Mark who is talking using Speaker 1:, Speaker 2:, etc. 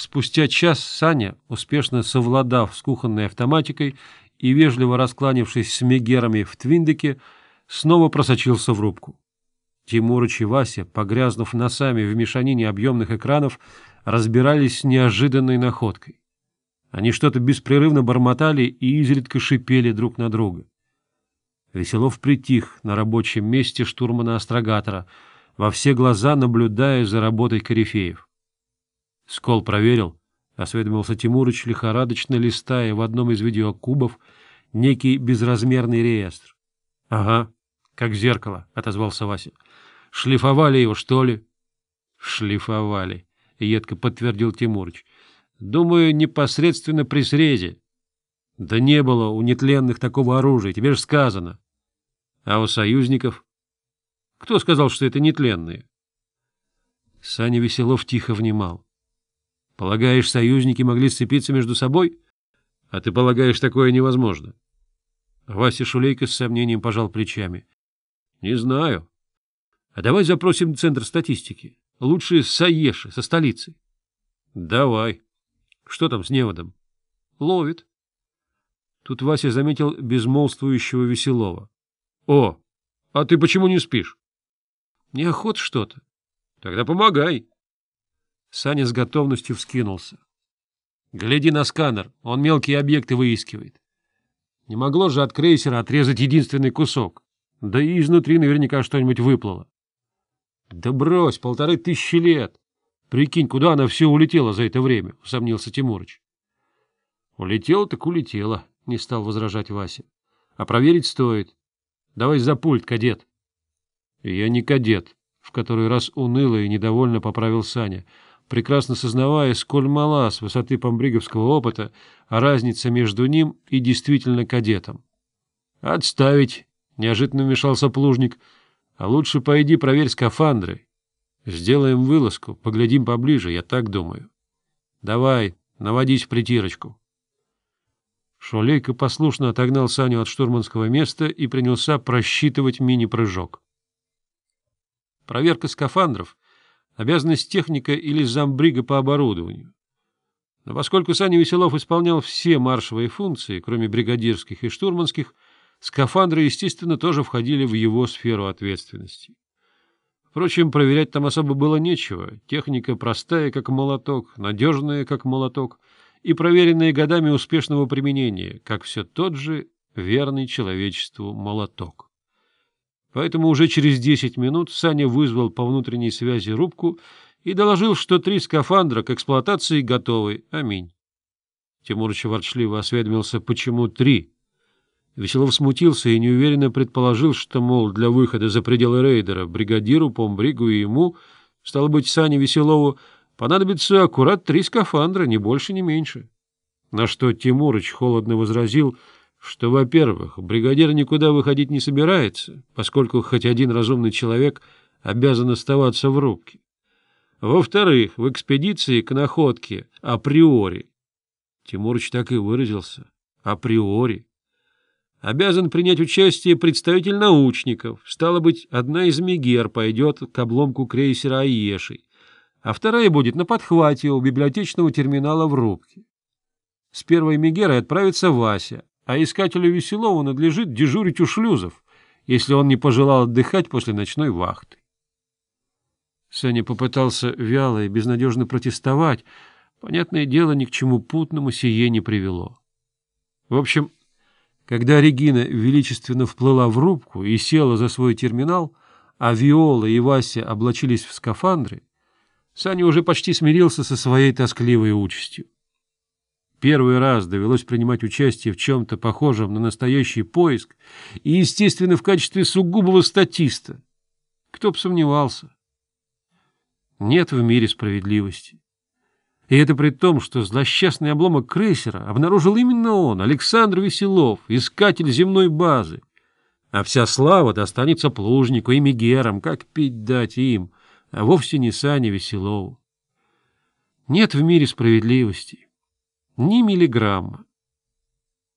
Speaker 1: Спустя час Саня, успешно совладав с кухонной автоматикой и вежливо раскланившись с мегерами в Твиндеке, снова просочился в рубку. Тимурыч и Вася, погрязнув носами в мешанине объемных экранов, разбирались с неожиданной находкой. Они что-то беспрерывно бормотали и изредка шипели друг на друга. Веселов притих на рабочем месте штурмана-астрогатора, во все глаза наблюдая за работой корифеев. Скол проверил, осведомился Тимурыч, лихорадочно листая в одном из видеокубов некий безразмерный реестр. — Ага, как зеркало, — отозвался Вася. — Шлифовали его, что ли? — Шлифовали, — едко подтвердил Тимурыч. — Думаю, непосредственно при срезе. — Да не было у нетленных такого оружия, тебе же сказано. — А у союзников? — Кто сказал, что это нетленные? Саня Веселов тихо внимал. — Полагаешь, союзники могли сцепиться между собой? А ты полагаешь, такое невозможно? Вася Шулейко с сомнением пожал плечами. — Не знаю. — А давай запросим Центр статистики. Лучше с Саеши, со столицы. — Давай. — Что там с неводом? — Ловит. Тут Вася заметил безмолвствующего Веселого. — О, а ты почему не спишь? — Неохот что-то. — Тогда помогай. — Саня с готовностью вскинулся. — Гляди на сканер, он мелкие объекты выискивает. Не могло же от крейсера отрезать единственный кусок. Да и изнутри наверняка что-нибудь выплыло. — Да брось, полторы тысячи лет! Прикинь, куда она все улетела за это время, — усомнился Тимурыч. — Улетела так улетела, — не стал возражать Вася. — А проверить стоит. Давай за пульт, кадет. — Я не кадет, — в который раз уныло и недовольно поправил Саня. — прекрасно сознавая, сколь мала с высоты помбриговского опыта разница между ним и действительно кадетом. «Отставить!» — неожиданно вмешался плужник. «А лучше пойди проверь скафандры. Сделаем вылазку, поглядим поближе, я так думаю. Давай, наводись в притирочку». Шулейко послушно отогнал Саню от штурманского места и принялся просчитывать мини-прыжок. Проверка скафандров обязанность техника или замбрига по оборудованию. Но поскольку Саня Веселов исполнял все маршевые функции, кроме бригадирских и штурманских, скафандры, естественно, тоже входили в его сферу ответственности. Впрочем, проверять там особо было нечего. Техника простая, как молоток, надежная, как молоток, и проверенная годами успешного применения, как все тот же верный человечеству молоток. Поэтому уже через 10 минут Саня вызвал по внутренней связи рубку и доложил, что три скафандра к эксплуатации готовы. Аминь. Тимурыч ворчливо осведомился, почему три. Веселов смутился и неуверенно предположил, что, мол, для выхода за пределы рейдера бригадиру, помбригу и ему, стало быть, Сане Веселову, понадобится аккурат три скафандра, не больше, ни меньше. На что Тимурыч холодно возразил — что, во-первых, бригадир никуда выходить не собирается, поскольку хоть один разумный человек обязан оставаться в рубке. Во-вторых, в экспедиции к находке априори. Тимурыч так и выразился. Априори. Обязан принять участие представитель научников. Стало быть, одна из мегер пойдет к обломку крейсера Аешей, а вторая будет на подхвате у библиотечного терминала в рубке. С первой мегерой отправится Вася, а искателю Веселову надлежит дежурить у шлюзов, если он не пожелал отдыхать после ночной вахты. Саня попытался вяло и безнадежно протестовать. Понятное дело, ни к чему путному сие не привело. В общем, когда Регина величественно вплыла в рубку и села за свой терминал, а Виола и Вася облачились в скафандры, Саня уже почти смирился со своей тоскливой участью. Первый раз довелось принимать участие в чем-то похожем на настоящий поиск и, естественно, в качестве сугубого статиста. Кто б сомневался? Нет в мире справедливости. И это при том, что злосчастный обломок крейсера обнаружил именно он, Александр Веселов, искатель земной базы. А вся слава достанется плужнику и мегерам, как пить дать им, а вовсе не Сане Веселову. Нет в мире справедливости ни миллиграмма.